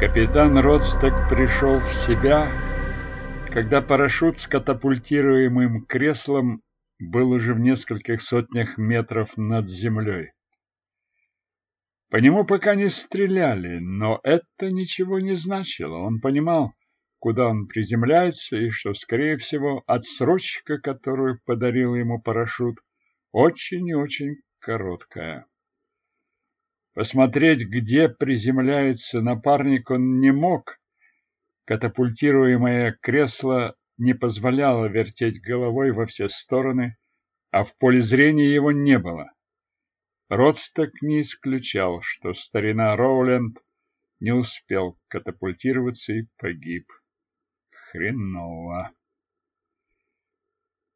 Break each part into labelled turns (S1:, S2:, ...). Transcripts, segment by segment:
S1: Капитан Родсток пришел в себя, когда парашют с катапультируемым креслом был уже в нескольких сотнях метров над землей. По нему пока не стреляли, но это ничего не значило. Он понимал, куда он приземляется, и что, скорее всего, отсрочка, которую подарил ему парашют, очень и очень короткая. Посмотреть, где приземляется напарник, он не мог. Катапультируемое кресло не позволяло вертеть головой во все стороны, а в поле зрения его не было. Родсток не исключал, что старина Роуленд не успел катапультироваться и погиб. Хреново.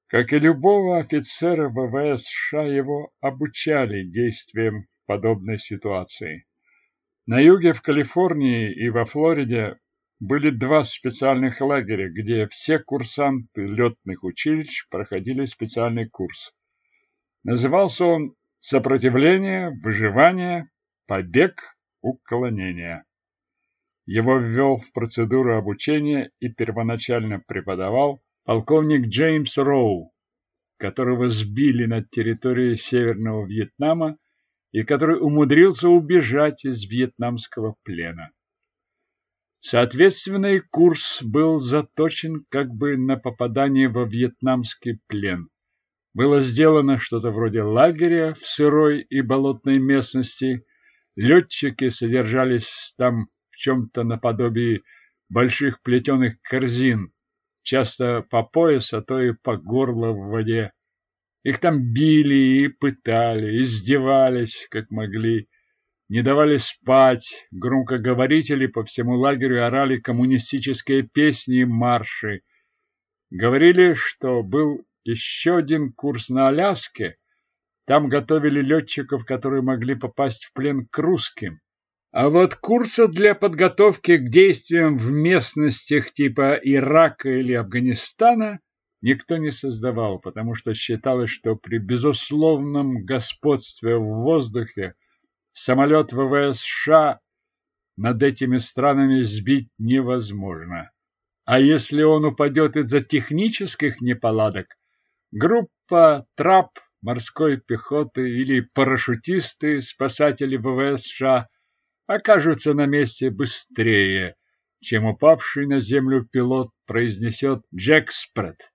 S1: Как и любого офицера ВВС США, его обучали действиям подобной ситуации. На юге в Калифорнии и во Флориде были два специальных лагеря, где все курсанты летных училищ проходили специальный курс. Назывался он «Сопротивление, выживание, побег, уклонение». Его ввел в процедуру обучения и первоначально преподавал полковник Джеймс Роу, которого сбили над территорией Северного Вьетнама и который умудрился убежать из вьетнамского плена. Соответственно, и курс был заточен как бы на попадание во вьетнамский плен. Было сделано что-то вроде лагеря в сырой и болотной местности. Летчики содержались там в чем-то наподобие больших плетеных корзин, часто по пояс, а то и по горло в воде. Их там били и пытали, издевались, как могли, не давали спать, громкоговорители по всему лагерю орали коммунистические песни и марши. Говорили, что был еще один курс на Аляске, там готовили летчиков, которые могли попасть в плен к русским. А вот курса для подготовки к действиям в местностях типа Ирака или Афганистана никто не создавал, потому что считалось, что при безусловном господстве в воздухе самолет ВВС США над этими странами сбить невозможно. А если он упадет из-за технических неполадок, группа трап морской пехоты или парашютисты, спасатели ВВС США окажутся на месте быстрее, чем упавший на землю пилот произнесет «Джекспред».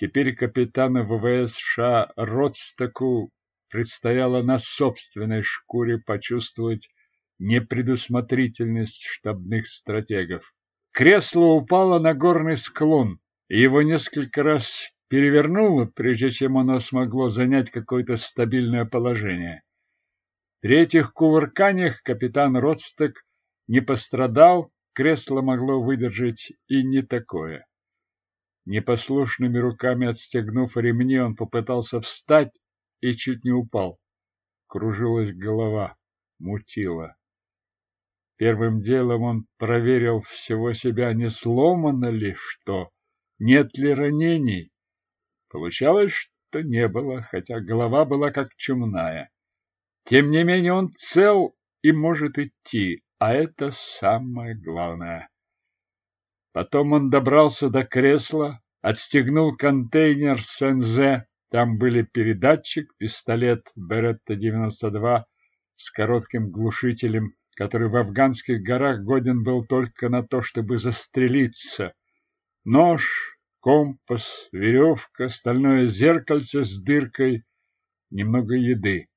S1: Теперь капитану ВВС США Родстоку предстояло на собственной шкуре почувствовать непредусмотрительность штабных стратегов. Кресло упало на горный склон, и его несколько раз перевернуло, прежде чем оно смогло занять какое-то стабильное положение. При этих кувырканиях капитан Родсток не пострадал, кресло могло выдержать и не такое. Непослушными руками отстегнув ремни, он попытался встать и чуть не упал. Кружилась голова, мутила. Первым делом он проверил всего себя, не сломано ли что, нет ли ранений. Получалось, что не было, хотя голова была как чумная. Тем не менее он цел и может идти, а это самое главное. Потом он добрался до кресла, отстегнул контейнер с НЗ, там были передатчик, пистолет Беретта-92 с коротким глушителем, который в афганских горах годен был только на то, чтобы застрелиться, нож, компас, веревка, стальное зеркальце с дыркой, немного еды.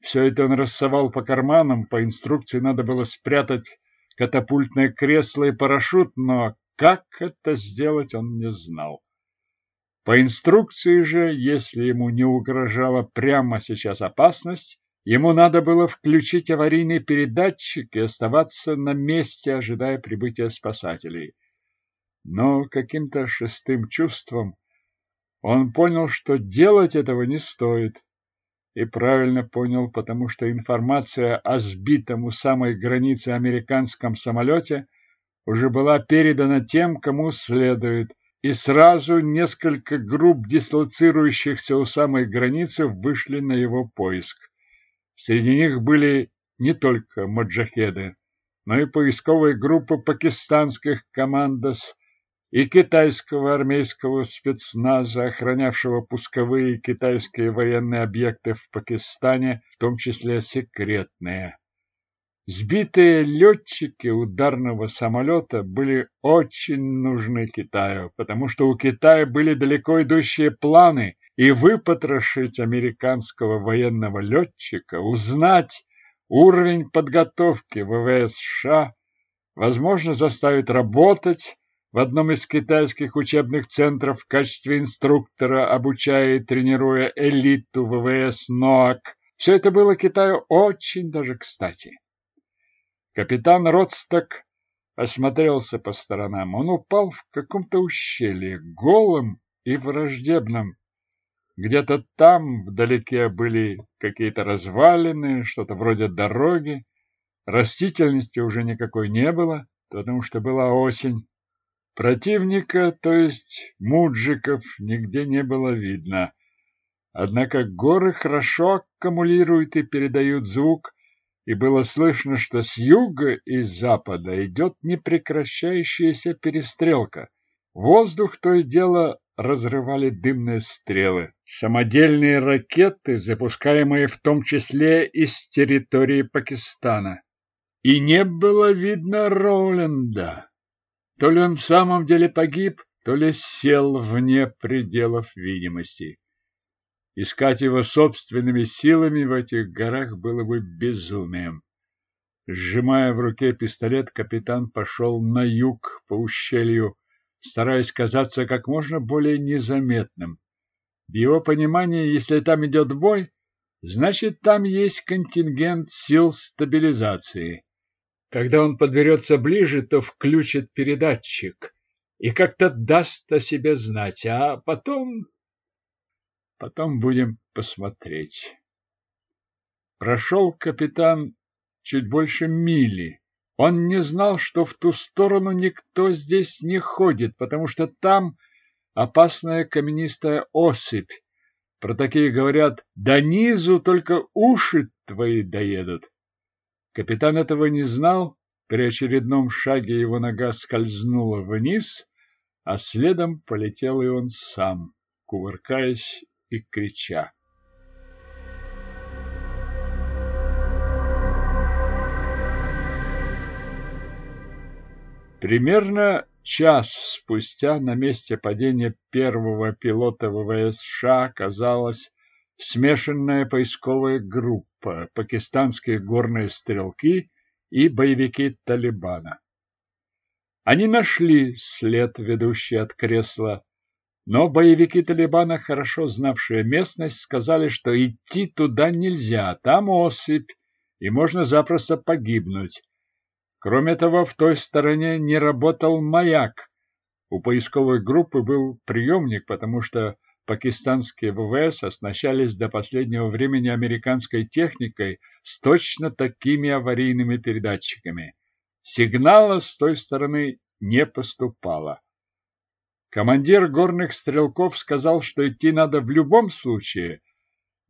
S1: Все это он рассовал по карманам, по инструкции надо было спрятать катапультное кресло и парашют, но как это сделать он не знал. По инструкции же, если ему не угрожала прямо сейчас опасность, ему надо было включить аварийный передатчик и оставаться на месте, ожидая прибытия спасателей. Но каким-то шестым чувством он понял, что делать этого не стоит. И правильно понял, потому что информация о сбитом у самой границы американском самолете уже была передана тем, кому следует, и сразу несколько групп дислоцирующихся у самой границы вышли на его поиск. Среди них были не только маджахеды, но и поисковые группы пакистанских командос и китайского армейского спецназа, охранявшего пусковые китайские военные объекты в Пакистане, в том числе секретные. Сбитые летчики ударного самолета были очень нужны Китаю, потому что у Китая были далеко идущие планы и выпотрошить американского военного летчика, узнать уровень подготовки ВВС США, возможно, заставить работать в одном из китайских учебных центров в качестве инструктора, обучая и тренируя элиту ВВС НОАК. Все это было Китаю очень даже кстати. Капитан Ротсток осмотрелся по сторонам. Он упал в каком-то ущелье, голым и враждебным. Где-то там вдалеке были какие-то развалины, что-то вроде дороги. Растительности уже никакой не было, потому что была осень. Противника, то есть муджиков, нигде не было видно. Однако горы хорошо аккумулируют и передают звук, и было слышно, что с юга и с запада идет непрекращающаяся перестрелка. Воздух то и дело разрывали дымные стрелы, самодельные ракеты, запускаемые в том числе из территории Пакистана. И не было видно Роуленда. То ли он в самом деле погиб, то ли сел вне пределов видимости. Искать его собственными силами в этих горах было бы безумием. Сжимая в руке пистолет, капитан пошел на юг по ущелью, стараясь казаться как можно более незаметным. В его понимании, если там идет бой, значит, там есть контингент сил стабилизации. Когда он подберется ближе, то включит передатчик и как-то даст о себе знать, а потом Потом будем посмотреть. Прошел капитан чуть больше мили. Он не знал, что в ту сторону никто здесь не ходит, потому что там опасная каменистая осыпь. Про такие говорят, до низу только уши твои доедут. Капитан этого не знал. При очередном шаге его нога скользнула вниз, а следом полетел и он сам, кувыркаясь и крича. Примерно час спустя на месте падения первого пилота ВВС США оказалась смешанная поисковая группа, пакистанские горные стрелки и боевики Талибана. Они нашли след, ведущий от кресла но боевики Талибана, хорошо знавшие местность, сказали, что идти туда нельзя, там осыпь, и можно запросто погибнуть. Кроме того, в той стороне не работал маяк. У поисковой группы был приемник, потому что пакистанские ВВС оснащались до последнего времени американской техникой с точно такими аварийными передатчиками. Сигнала с той стороны не поступало. Командир горных стрелков сказал, что идти надо в любом случае,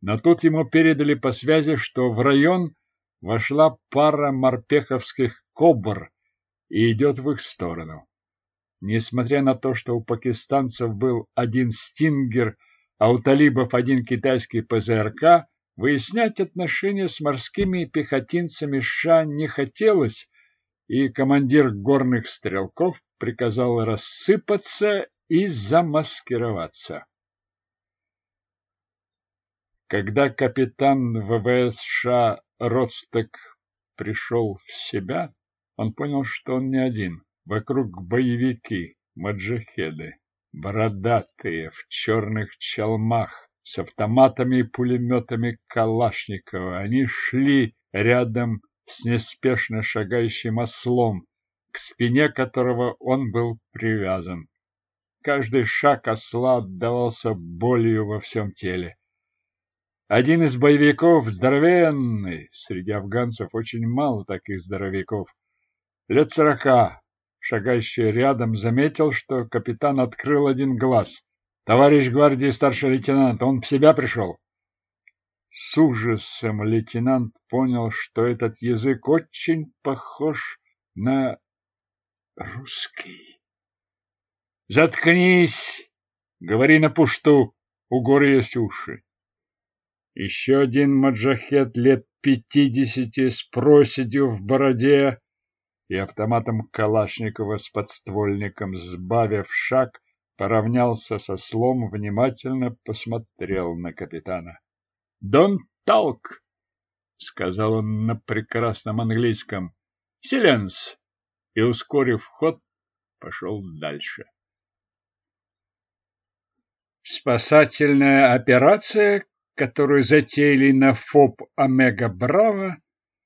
S1: но тут ему передали по связи, что в район вошла пара морпеховских кобр и идет в их сторону. Несмотря на то, что у пакистанцев был один «Стингер», а у талибов один китайский ПЗРК, выяснять отношения с морскими пехотинцами США не хотелось, и командир горных стрелков приказал рассыпаться и замаскироваться. Когда капитан ВВС США Ростек пришел в себя, он понял, что он не один. Вокруг боевики, маджахеды, бородатые, в черных чалмах, с автоматами и пулеметами Калашникова. Они шли рядом с неспешно шагающим ослом, к спине которого он был привязан. Каждый шаг осла отдавался болью во всем теле. Один из боевиков, здоровенный, среди афганцев очень мало таких здоровяков, лет сорока, шагающий рядом, заметил, что капитан открыл один глаз. «Товарищ гвардии старший лейтенант, он в себя пришел?» С ужасом лейтенант понял, что этот язык очень похож на русский. Заткнись, говори на пушту, у горы есть уши. Еще один маджахет лет пятидесяти с проседью в бороде и автоматом Калашникова с подствольником, сбавив шаг, поравнялся со слом, внимательно посмотрел на капитана. «Don't talk!» — сказал он на прекрасном английском. «Силенс!» и, ускорив ход, пошел дальше. Спасательная операция, которую затеяли на ФОП Омега Браво,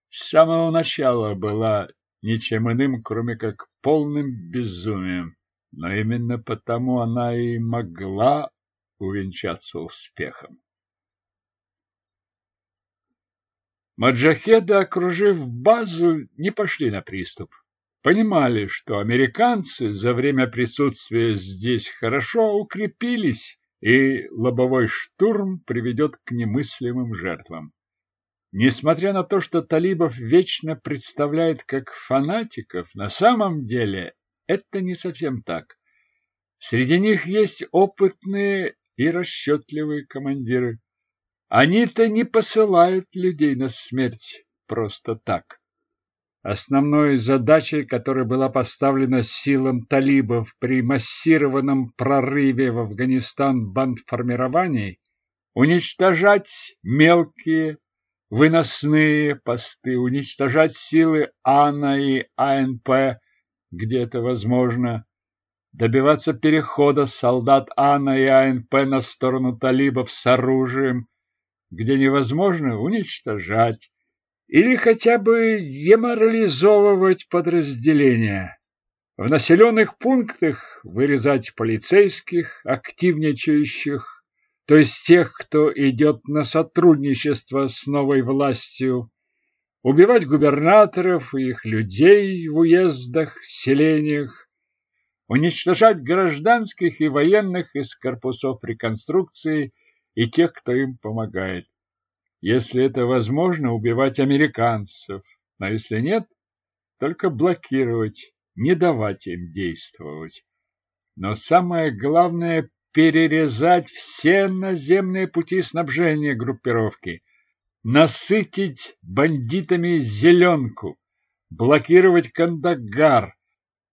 S1: с самого начала была ничем иным, кроме как полным безумием. Но именно потому она и могла увенчаться успехом. Маджахеды, окружив базу, не пошли на приступ. Понимали, что американцы за время присутствия здесь хорошо укрепились, и лобовой штурм приведет к немыслимым жертвам. Несмотря на то, что талибов вечно представляет как фанатиков, на самом деле это не совсем так. Среди них есть опытные и расчетливые командиры. Они-то не посылают людей на смерть просто так. Основной задачей, которая была поставлена силам талибов при массированном прорыве в Афганистан бандформирований, уничтожать мелкие выносные посты, уничтожать силы АНА и АНП, где это возможно, добиваться перехода солдат АНА и АНП на сторону талибов с оружием, где невозможно уничтожать, или хотя бы деморализовывать подразделения. В населенных пунктах вырезать полицейских, активничающих, то есть тех, кто идет на сотрудничество с новой властью, убивать губернаторов и их людей в уездах, селениях, уничтожать гражданских и военных из корпусов реконструкции и тех, кто им помогает. Если это возможно, убивать американцев, но если нет, только блокировать, не давать им действовать. Но самое главное перерезать все наземные пути снабжения группировки, насытить бандитами зеленку, блокировать Кандагар,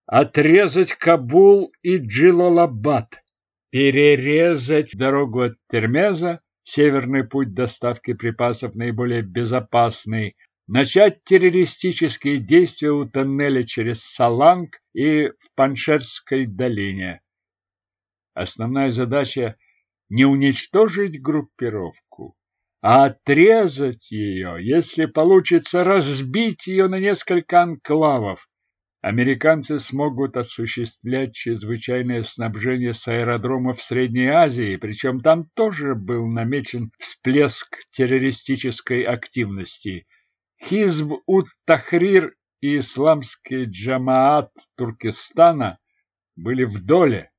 S1: отрезать Кабул и Джилалабад, перерезать дорогу от Термеза, северный путь доставки припасов наиболее безопасный, начать террористические действия у тоннеля через Саланг и в Паншерской долине. Основная задача не уничтожить группировку, а отрезать ее, если получится разбить ее на несколько анклавов. Американцы смогут осуществлять чрезвычайное снабжение с аэродромов Средней Азии, причем там тоже был намечен всплеск террористической активности. Хизб-ут-Тахрир и исламский джамаат Туркестана были в доле.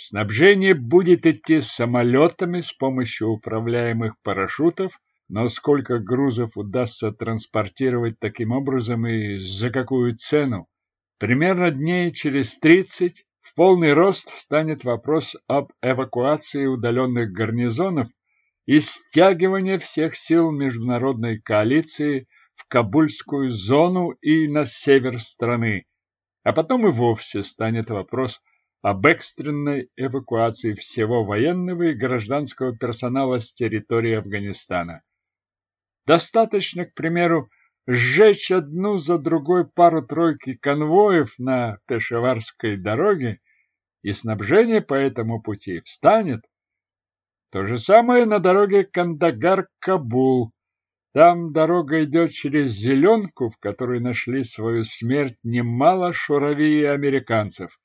S1: Снабжение будет идти самолетами с помощью управляемых парашютов, но сколько грузов удастся транспортировать таким образом и за какую цену? Примерно дней через 30 в полный рост встанет вопрос об эвакуации удаленных гарнизонов и стягивании всех сил международной коалиции в Кабульскую зону и на север страны. А потом и вовсе станет вопрос об экстренной эвакуации всего военного и гражданского персонала с территории Афганистана. Достаточно, к примеру, сжечь одну за другой пару-тройки конвоев на Пешаварской дороге, и снабжение по этому пути встанет. То же самое на дороге Кандагар-Кабул. Там дорога идет через зеленку, в которой нашли свою смерть немало шурави и американцев.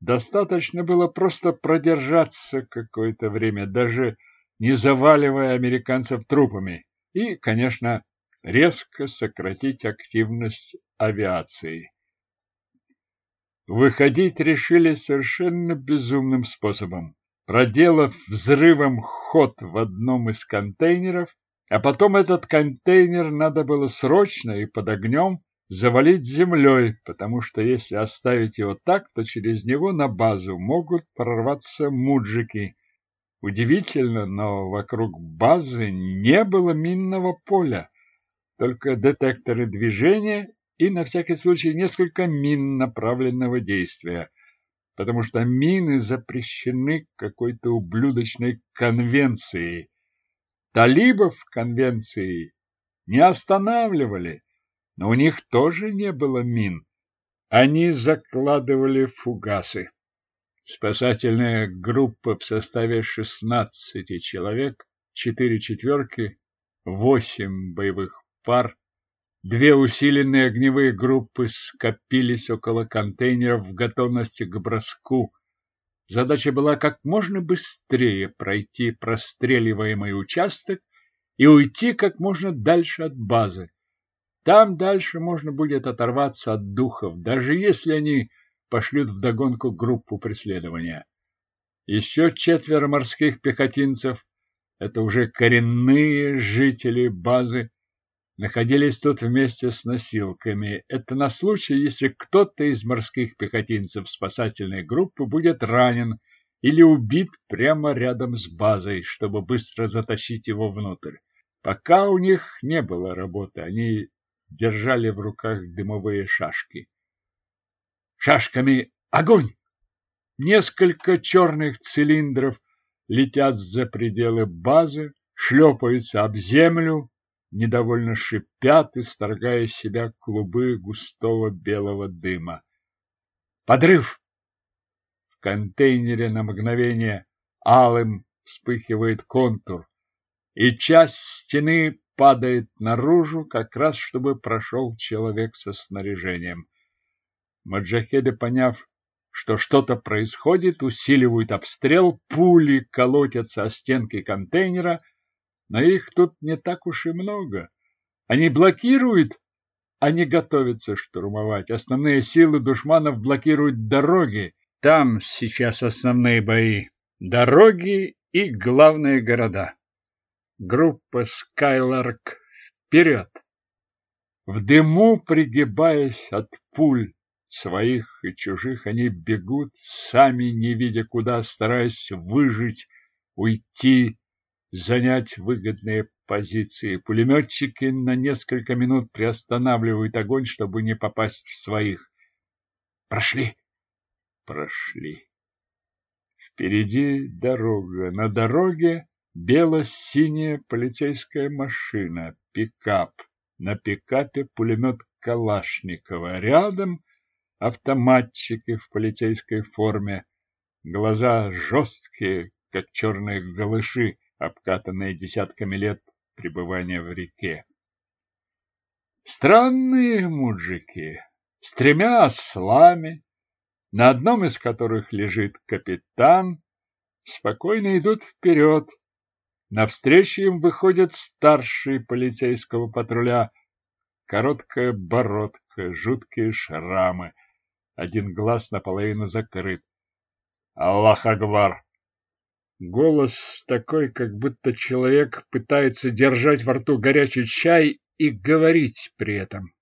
S1: Достаточно было просто продержаться какое-то время, даже не заваливая американцев трупами, и, конечно, резко сократить активность авиации. Выходить решили совершенно безумным способом, проделав взрывом ход в одном из контейнеров, а потом этот контейнер надо было срочно и под огнем завалить землей, потому что если оставить его так, то через него на базу могут прорваться муджики. Удивительно, но вокруг базы не было минного поля, только детекторы движения и, на всякий случай, несколько мин направленного действия, потому что мины запрещены какой-то ублюдочной конвенцией. Талибов конвенции не останавливали, но у них тоже не было мин. Они закладывали фугасы. Спасательная группа в составе 16 человек, 4 четверки, 8 боевых пар, две усиленные огневые группы скопились около контейнеров в готовности к броску. Задача была как можно быстрее пройти простреливаемый участок и уйти как можно дальше от базы. Там дальше можно будет оторваться от духов, даже если они пошлют вдогонку группу преследования. Еще четверо морских пехотинцев, это уже коренные жители базы, находились тут вместе с носилками. Это на случай, если кто-то из морских пехотинцев спасательной группы будет ранен или убит прямо рядом с базой, чтобы быстро затащить его внутрь. Пока у них не было работы, они держали в руках дымовые шашки. Шашками огонь! Несколько черных цилиндров летят за пределы базы, шлепаются об землю, недовольно шипят, исторгая из себя клубы густого белого дыма. Подрыв! В контейнере на мгновение алым вспыхивает контур, и часть стены падает наружу, как раз чтобы прошел человек со снаряжением. Маджахеды, поняв, что что-то происходит, усиливают обстрел, пули колотятся о стенки контейнера, но их тут не так уж и много. Они блокируют, а не готовятся штурмовать. Основные силы душманов блокируют дороги. Там сейчас основные бои. Дороги и главные города. Группа Скайларк вперед! В дыму, пригибаясь от пуль своих и чужих, они бегут, сами не видя куда, стараясь выжить, уйти, занять выгодные позиции. Пулеметчики на несколько минут приостанавливают огонь, чтобы не попасть в своих. Прошли. Прошли. Впереди дорога. На дороге Бело-синяя полицейская машина, пикап. На пикапе пулемет Калашникова. Рядом автоматчики в полицейской форме. Глаза жесткие, как черные голыши, обкатанные десятками лет пребывания в реке. Странные мужики, с тремя ослами, на одном из которых лежит капитан, спокойно идут вперед, Навстречу им выходит старший полицейского патруля. Короткая бородка, жуткие шрамы. Один глаз наполовину закрыт. Аллах Акбар! Голос такой, как будто человек пытается держать во рту горячий чай и говорить при этом.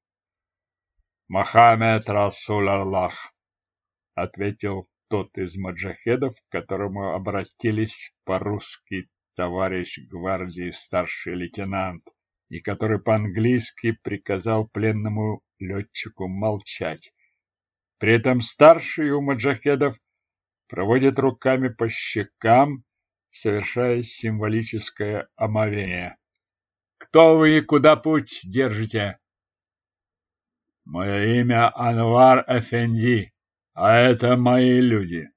S1: «Мохаммед Расул Аллах!» — ответил тот из маджахедов, к которому обратились по-русски товарищ гвардии старший лейтенант, и который по-английски приказал пленному летчику молчать. При этом старший у маджахедов проводит руками по щекам, совершая символическое омовение. «Кто вы и куда путь держите?» «Мое имя Анвар Эфенди, а это мои люди.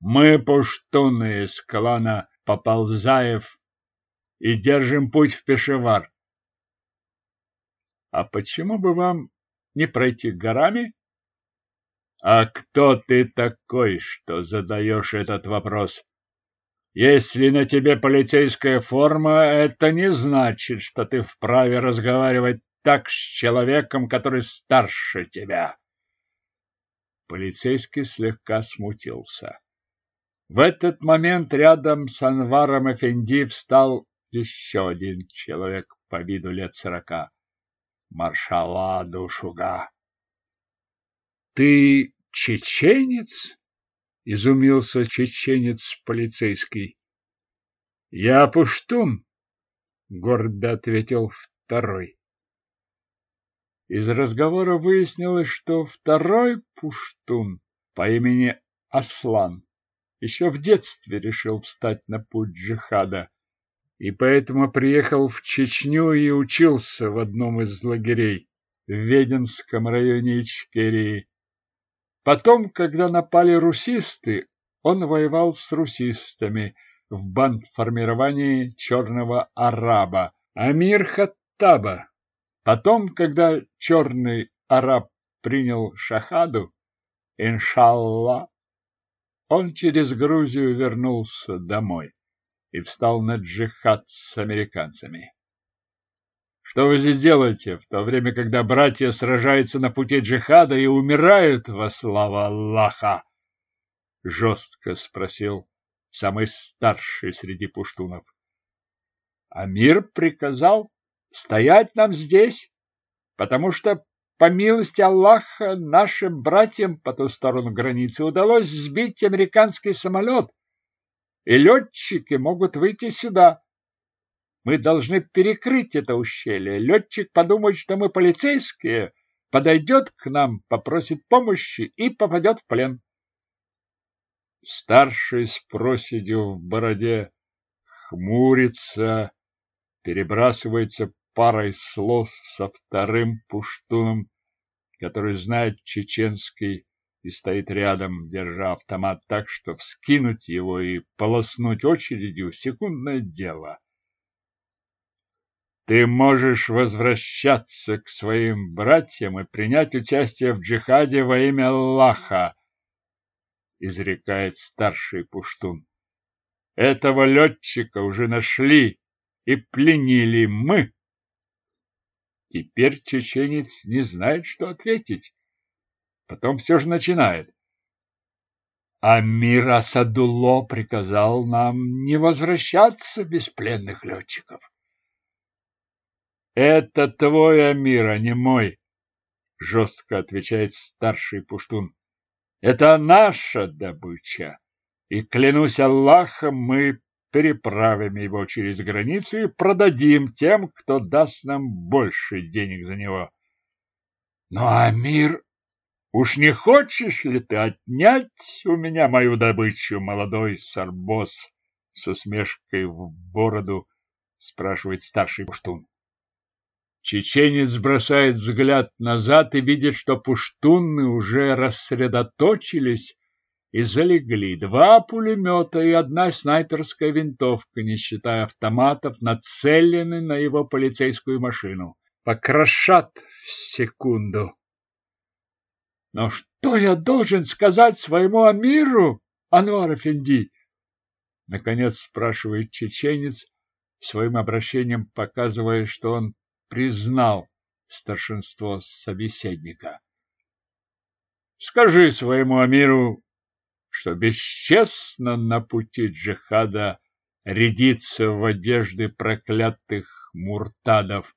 S1: Мы пуштуны из клана Поползаев и держим путь в Пешевар. А почему бы вам не пройти горами? А кто ты такой, что задаешь этот вопрос? Если на тебе полицейская форма, это не значит, что ты вправе разговаривать так с человеком, который старше тебя. Полицейский слегка смутился. В этот момент рядом с Анваром Эфенди встал еще один человек по виду лет сорока. маршала Душуга. Ты чеченец? Изумился чеченец полицейский. Я пуштун, гордо ответил второй. Из разговора выяснилось, что второй пуштун по имени Аслан еще в детстве решил встать на путь джихада и поэтому приехал в Чечню и учился в одном из лагерей в Веденском районе Ичкерии. Потом, когда напали русисты, он воевал с русистами в бандформировании черного араба Амир Хаттаба. Потом, когда черный араб принял шахаду, иншалла, он через Грузию вернулся домой и встал на джихад с американцами. Что вы здесь делаете, в то время, когда братья сражаются на пути джихада и умирают во славу Аллаха? Жестко спросил самый старший среди пуштунов. Амир приказал стоять нам здесь, потому что, по милости Аллаха, нашим братьям по ту сторону границы удалось сбить американский самолет, и летчики могут выйти сюда. Мы должны перекрыть это ущелье. Летчик подумает, что мы полицейские, подойдет к нам, попросит помощи и попадет в плен. Старший с проседью в бороде хмурится, перебрасывается парой слов со вторым пуштуном, который знает чеченский и стоит рядом, держа автомат так, что вскинуть его и полоснуть очередью — секундное дело. Ты можешь возвращаться к своим братьям и принять участие в джихаде во имя Аллаха, изрекает старший пуштун. Этого летчика уже нашли и пленили мы. Теперь чеченец не знает, что ответить. Потом все же начинает. Амир Асадулло приказал нам не возвращаться без пленных летчиков. Это твой Амир, а не мой, жестко отвечает старший пуштун. Это наша добыча, и, клянусь Аллахом, мы переправим его через границу и продадим тем, кто даст нам больше денег за него. Но Амир Уж не хочешь ли ты отнять у меня мою добычу, молодой сарбос? С усмешкой в бороду спрашивает старший пуштун. Чеченец бросает взгляд назад и видит, что пуштуны уже рассредоточились и залегли. Два пулемета и одна снайперская винтовка, не считая автоматов, нацелены на его полицейскую машину. Покрошат в секунду. Но что я должен сказать своему Амиру, Анвар Эфенди? Наконец спрашивает чеченец, своим обращением показывая, что он признал старшинство собеседника. Скажи своему Амиру, что бесчестно на пути джихада рядиться в одежды проклятых муртадов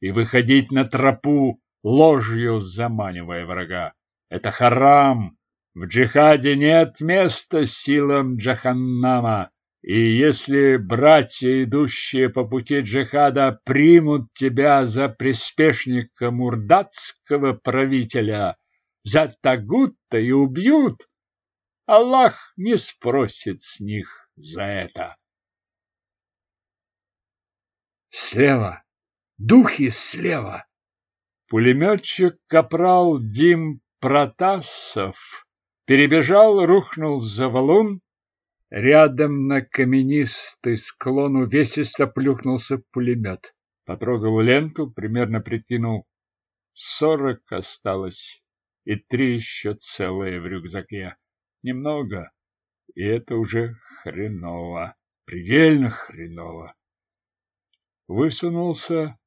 S1: и выходить на тропу, ложью заманивая врага. Это харам. В джихаде нет места силам Джаханнама. И если братья, идущие по пути джихада, примут тебя за приспешника мурдатского правителя, за Тагутта и убьют, Аллах не спросит с них за это. Слева! Духи слева! Пулеметчик Капрал Дим Протасов перебежал, рухнул за валун. Рядом на каменистый склон увесисто плюхнулся пулемет. Потрогал ленту, примерно прикинул. Сорок осталось, и три еще целые в рюкзаке. Немного, и это уже хреново, предельно хреново. Высунулся,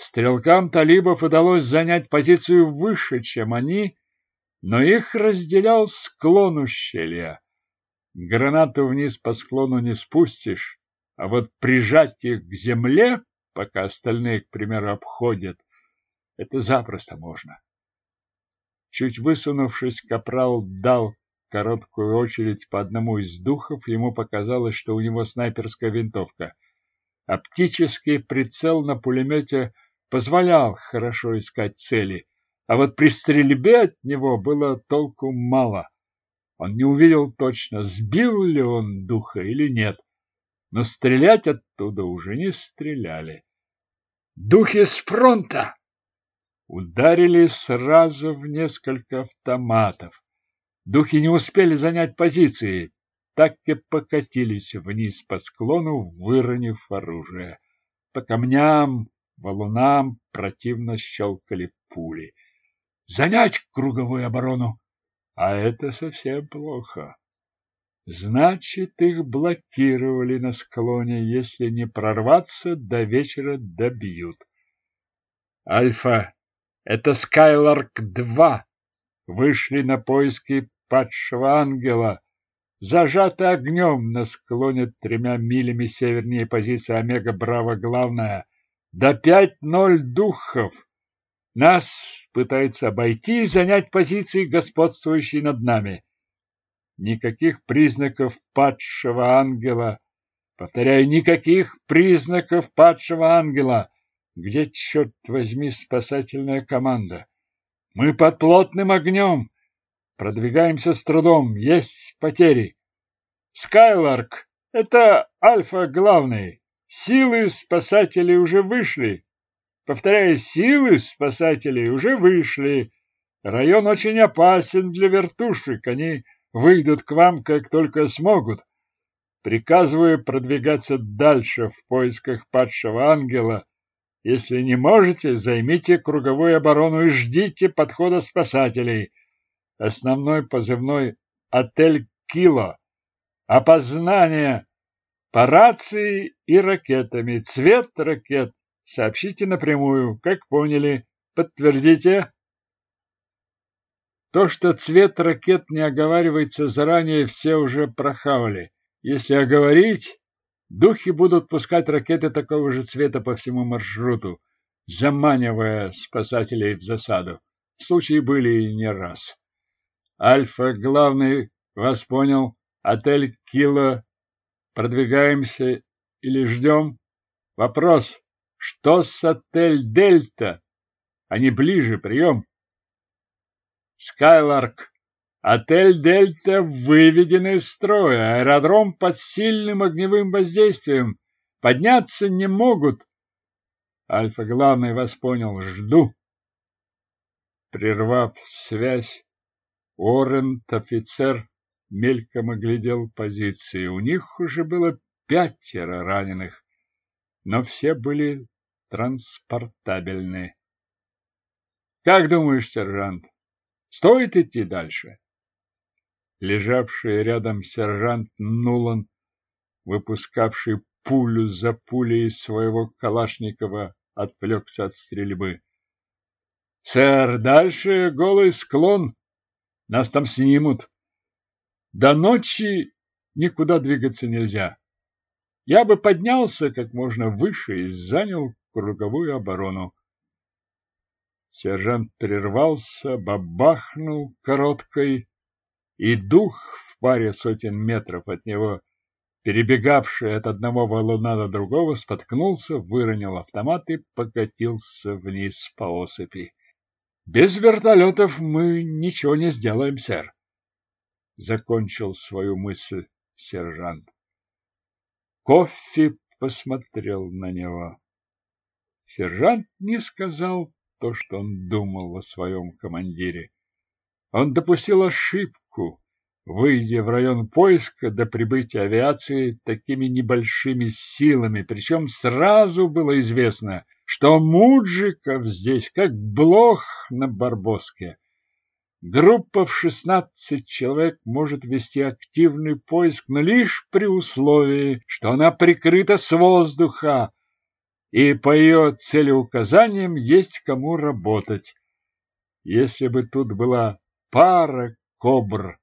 S1: Стрелкам талибов удалось занять позицию выше, чем они, но их разделял склон ущелья. Гранату вниз по склону не спустишь, а вот прижать их к земле, пока остальные, к примеру, обходят, Это запросто можно. Чуть высунувшись, капрал дал короткую очередь по одному из духов, ему показалось, что у него снайперская винтовка. Оптический прицел на пулемете позволял хорошо искать цели, а вот при стрельбе от него было толку мало. Он не увидел точно, сбил ли он духа или нет, но стрелять оттуда уже не стреляли. «Духи с фронта!» Ударили сразу в несколько автоматов. Духи не успели занять позиции, так и покатились вниз по склону, выронив оружие. По камням, валунам противно щелкали пули. Занять круговую оборону! А это совсем плохо. Значит, их блокировали на склоне. Если не прорваться, до вечера добьют. Альфа, это Скайларк-2. Вышли на поиски падшего ангела. Зажаты огнем на склоне тремя милями севернее позиции Омега-Браво главная. До пять ноль духов. Нас пытается обойти и занять позиции, господствующие над нами. Никаких признаков падшего ангела. Повторяю, никаких признаков падшего ангела. Где, черт возьми, спасательная команда? Мы под плотным огнем. Продвигаемся с трудом. Есть потери. Скайларк, это Альфа главный. Силы спасателей уже вышли. Повторяю, силы спасателей уже вышли. Район очень опасен для вертушек. Они выйдут к вам, как только смогут. Приказываю продвигаться дальше в поисках падшего ангела. Если не можете, займите круговую оборону и ждите подхода спасателей. Основной позывной «Отель Кило». Опознание по рации и ракетами. Цвет ракет сообщите напрямую, как поняли. Подтвердите. То, что цвет ракет не оговаривается заранее, все уже прохавали. Если оговорить, духи будут пускать ракеты такого же цвета по всему маршруту, заманивая спасателей в засаду. Случаи были не раз. Альфа, главный, вас понял. Отель Кило. Продвигаемся или ждем? Вопрос. Что с отель Дельта? Они ближе, прием. Скайларк. Отель Дельта выведен из строя. Аэродром под сильным огневым воздействием. Подняться не могут. Альфа главный вас понял. Жду. Прервав связь, Орент, офицер, мельком оглядел позиции. У них уже было пятеро раненых, но все были транспортабельны. Как думаешь, сержант, стоит идти дальше? Лежавший рядом сержант Нулан, выпускавший пулю за пулей из своего Калашникова, отвлекся от стрельбы. «Сэр, дальше голый склон. Нас там снимут. До ночи никуда двигаться нельзя. Я бы поднялся как можно выше и занял круговую оборону. Сержант прервался, бабахнул короткой, и дух в паре сотен метров от него, перебегавший от одного валуна до другого, споткнулся, выронил автомат и покатился вниз по осыпи. Без вертолетов мы ничего не сделаем, сэр. Закончил свою мысль сержант. Кофе посмотрел на него. Сержант не сказал то, что он думал о своем командире. Он допустил ошибку, выйдя в район поиска до прибытия авиации такими небольшими силами, причем сразу было известно, что Муджиков здесь как блох на Барбоске. Группа в шестнадцать человек может вести активный поиск, но лишь при условии, что она прикрыта с воздуха, и по ее целеуказаниям есть кому работать. Если бы тут была пара кобр,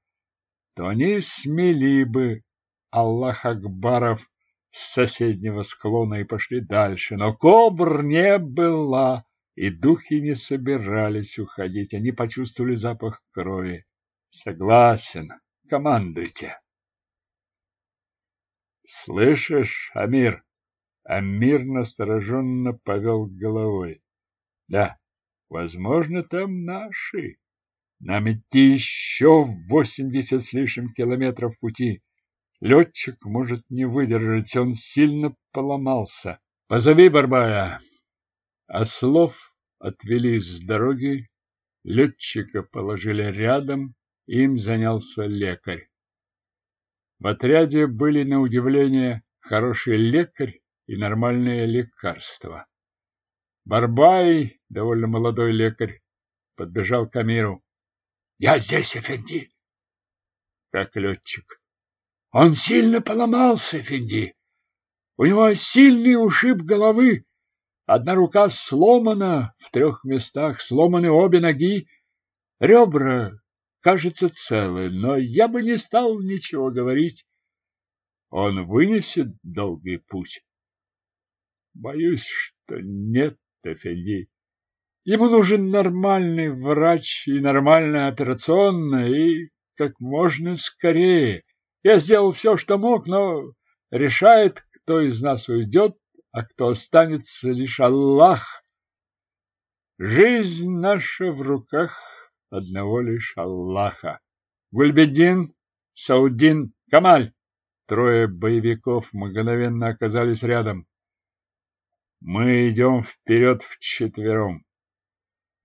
S1: то они смели бы Аллах Акбаров с соседнего склона и пошли дальше. Но кобр не было, и духи не собирались уходить. Они почувствовали запах крови. Согласен. Командуйте. Слышишь, Амир? Амир настороженно повел головой. Да, возможно, там наши. Нам идти еще восемьдесят с лишним километров пути. Летчик может не выдержать, он сильно поломался. Позови Барбая. А слов отвели с дороги, летчика положили рядом, им занялся лекарь. В отряде были, на удивление, хороший лекарь и нормальные лекарства. Барбай, довольно молодой лекарь, подбежал к Амиру. — Я здесь, Эфенди. — Как летчик. — Он сильно поломался, Эфенди. У него сильный ушиб головы. Одна рука сломана, в трех местах сломаны обе ноги. Ребра, кажется, целы, но я бы не стал ничего говорить. Он вынесет долгий путь. Боюсь, что нет, Эфенди. Ему нужен нормальный врач и нормальная операционная, и как можно скорее. Я сделал все, что мог, но решает, кто из нас уйдет, а кто останется, лишь Аллах. Жизнь наша в руках одного лишь Аллаха. Гульбедин, Саудин, Камаль. Трое боевиков мгновенно оказались рядом. Мы идем вперед вчетвером.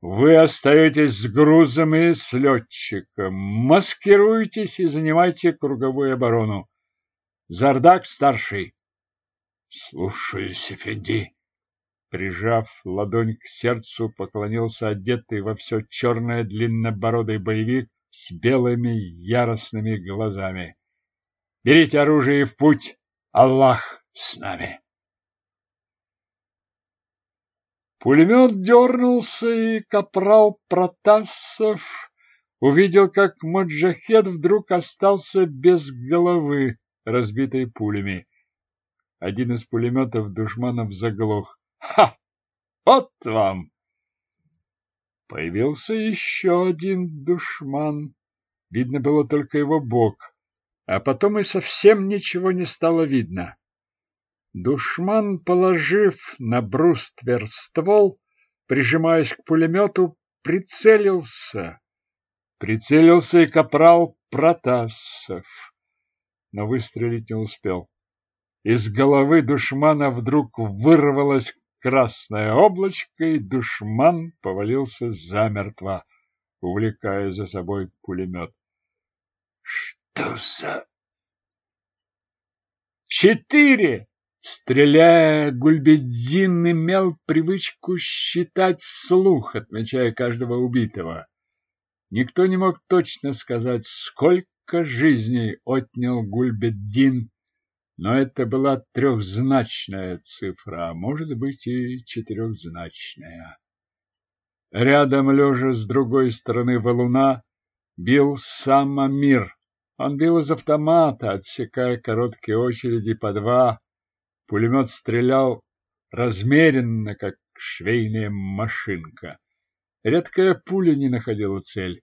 S1: Вы остаетесь с грузом и с летчиком. Маскируйтесь и занимайте круговую оборону. Зардак старший. Слушаюсь, Эфенди. Прижав ладонь к сердцу, поклонился одетый во все черное длиннобородый боевик с белыми яростными глазами. Берите оружие и в путь! Аллах с нами! Пулемет дернулся, и капрал Протасов увидел, как Маджахет вдруг остался без головы, разбитой пулями. Один из пулеметов душманов заглох. Ха! Вот вам! Появился еще один душман. Видно было только его бок, а потом и совсем ничего не стало видно. Душман, положив на бруствер ствол, прижимаясь к пулемету, прицелился. Прицелился и капрал Протасов, но выстрелить не успел. Из головы душмана вдруг вырвалось красное облачко, и душман повалился замертво, увлекая за собой пулемет. Что за... Четыре! Стреляя, Гульбеддин имел привычку считать вслух, отмечая каждого убитого. Никто не мог точно сказать, сколько жизней отнял Гульбеддин но это была трехзначная цифра, а может быть и четырехзначная. Рядом, лежа с другой стороны валуна, бил сам Амир. Он бил из автомата, отсекая короткие очереди по два. Пулемет стрелял размеренно, как швейная машинка. Редкая пуля не находила цель.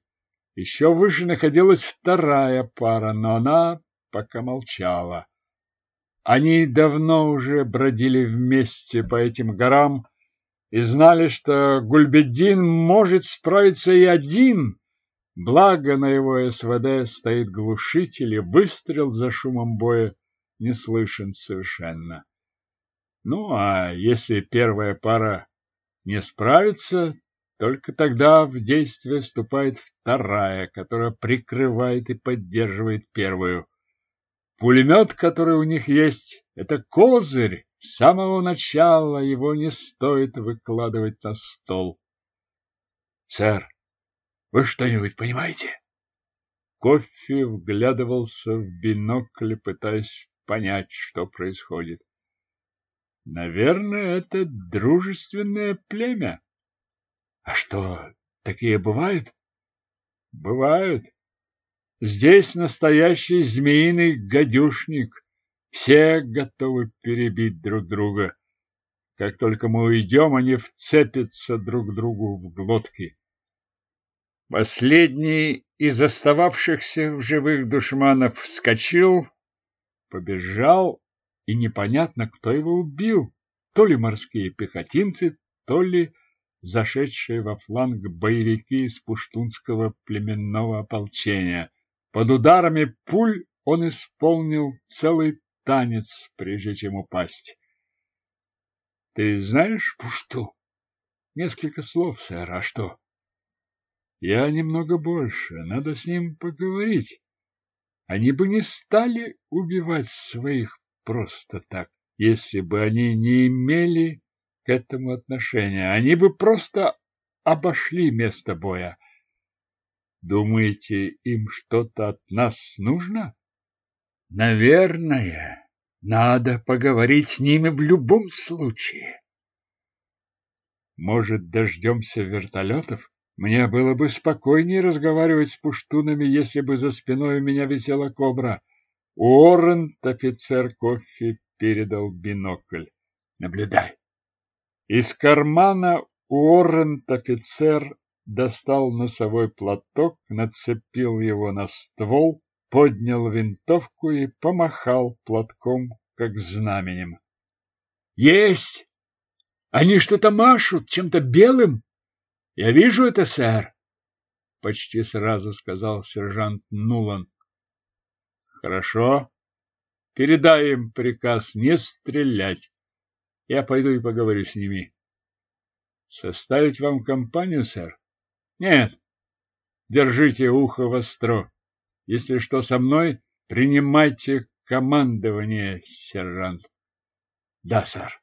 S1: Еще выше находилась вторая пара, но она пока молчала. Они давно уже бродили вместе по этим горам и знали, что Гульбеддин может справиться и один, благо на его СВД стоит глушитель, и выстрел за шумом боя не слышен совершенно. Ну, а если первая пара не справится, только тогда в действие вступает вторая, которая прикрывает и поддерживает первую. Пулемет, который у них есть, это козырь. С самого начала его не стоит выкладывать на стол. Сэр, вы что-нибудь понимаете? Кофе вглядывался в бинокль, пытаясь понять, что происходит. Наверное, это дружественное племя. А что, такие бывают? Бывают. Здесь настоящий змеиный гадюшник. Все готовы перебить друг друга. Как только мы уйдем, они вцепятся друг другу в глотки. Последний из остававшихся в живых душманов вскочил, побежал, и непонятно, кто его убил. То ли морские пехотинцы, то ли зашедшие во фланг боевики из пуштунского племенного ополчения. Под ударами пуль он исполнил целый танец, прежде чем упасть. — Ты знаешь пушту? — Несколько слов, сэр. А что? — Я немного больше. Надо с ним поговорить. Они бы не стали убивать своих просто так, если бы они не имели к этому отношения. Они бы просто обошли место боя. Думаете, им что-то от нас нужно? Наверное, надо поговорить с ними в любом случае. Может, дождемся вертолетов? Мне было бы спокойнее разговаривать с пуштунами, если бы за спиной у меня висела кобра. Уоррент, офицер кофе, передал бинокль. Наблюдай. Из кармана Уоррент, офицер, достал носовой платок, нацепил его на ствол, поднял винтовку и помахал платком, как знаменем. Есть! Они что-то машут чем-то белым. Я вижу это, сэр, почти сразу сказал сержант Нулан. Хорошо. Передай им приказ не стрелять. Я пойду и поговорю с ними. Составить вам компанию, сэр? Нет. Держите ухо востро. Если что со мной, принимайте командование, сержант. Да, сэр.